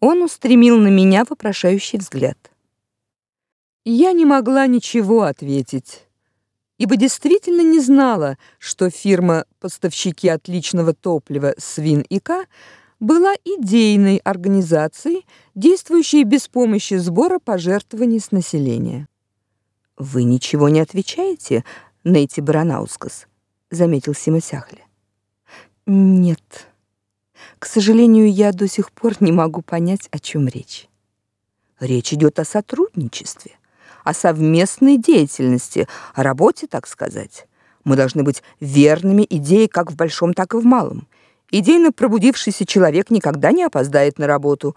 Он устремил на меня вопрошающий взгляд. Я не могла ничего ответить, ибо действительно не знала, что фирма поставщики отличного топлива Свин и К была идейной организацией, действующей без помощи сбора пожертвований с населения. Вы ничего не отвечаете, Нейти Баранаускас, заметил Симасяхли. Нет. К сожалению, я до сих пор не могу понять, о чем речь. Речь идет о сотрудничестве, о совместной деятельности, о работе, так сказать. Мы должны быть верными идее как в большом, так и в малом. Идейно пробудившийся человек никогда не опоздает на работу.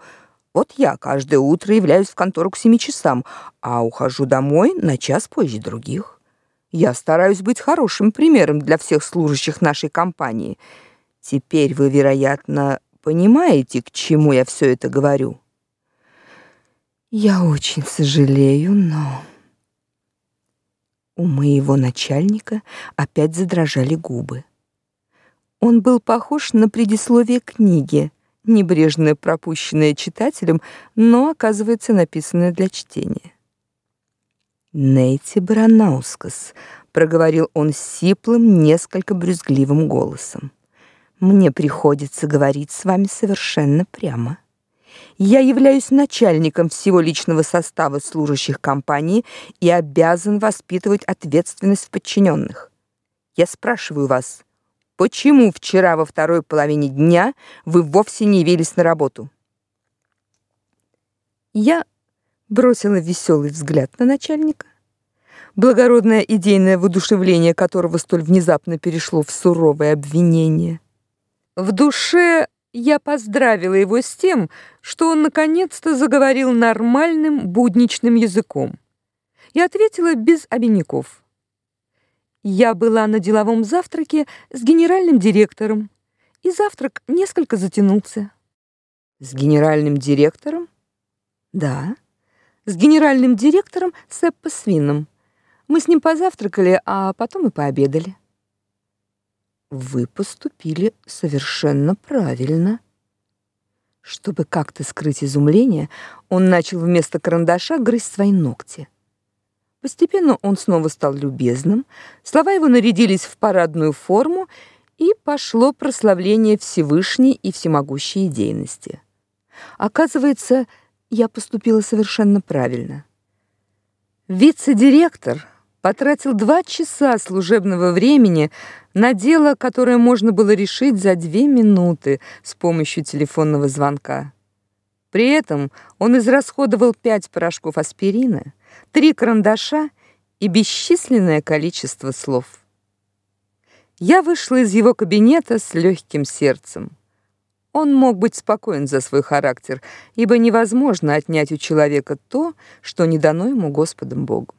Вот я каждое утро являюсь в контору к семи часам, а ухожу домой на час позже других. Я стараюсь быть хорошим примером для всех служащих нашей компании — Теперь вы, вероятно, понимаете, к чему я все это говорю. Я очень сожалею, но у моего начальника опять задрожали губы. Он был похож на предисловие книги, небрежно пропущенное читателем, но, оказывается, написанное для чтения. Нейти Бранаускас, проговорил он сиплым, несколько брюзгливым голосом. Мне приходится говорить с вами совершенно прямо. Я являюсь начальником всего личного состава служащих компании и обязан воспитывать ответственность в подчиненных. Я спрашиваю вас, почему вчера во второй половине дня вы вовсе не явились на работу? Я бросила веселый взгляд на начальника, благородное идейное воодушевление которого столь внезапно перешло в суровое обвинение. В душе я поздравила его с тем, что он наконец-то заговорил нормальным будничным языком. И ответила без обиняков. Я была на деловом завтраке с генеральным директором, и завтрак несколько затянулся. С генеральным директором? Да, с генеральным директором Сеппо Свином. Мы с ним позавтракали, а потом и пообедали. Вы поступили совершенно правильно. Чтобы как-то скрыть изумление, он начал вместо карандаша грызть свои ногти. Постепенно он снова стал любезным, слова его нарядились в парадную форму, и пошло прославление Всевышней и всемогущей идейности. Оказывается, я поступила совершенно правильно. Вице-директор потратил два часа служебного времени на дело, которое можно было решить за две минуты с помощью телефонного звонка. При этом он израсходовал пять порошков аспирина, три карандаша и бесчисленное количество слов. Я вышла из его кабинета с легким сердцем. Он мог быть спокоен за свой характер, ибо невозможно отнять у человека то, что не дано ему Господом Богом.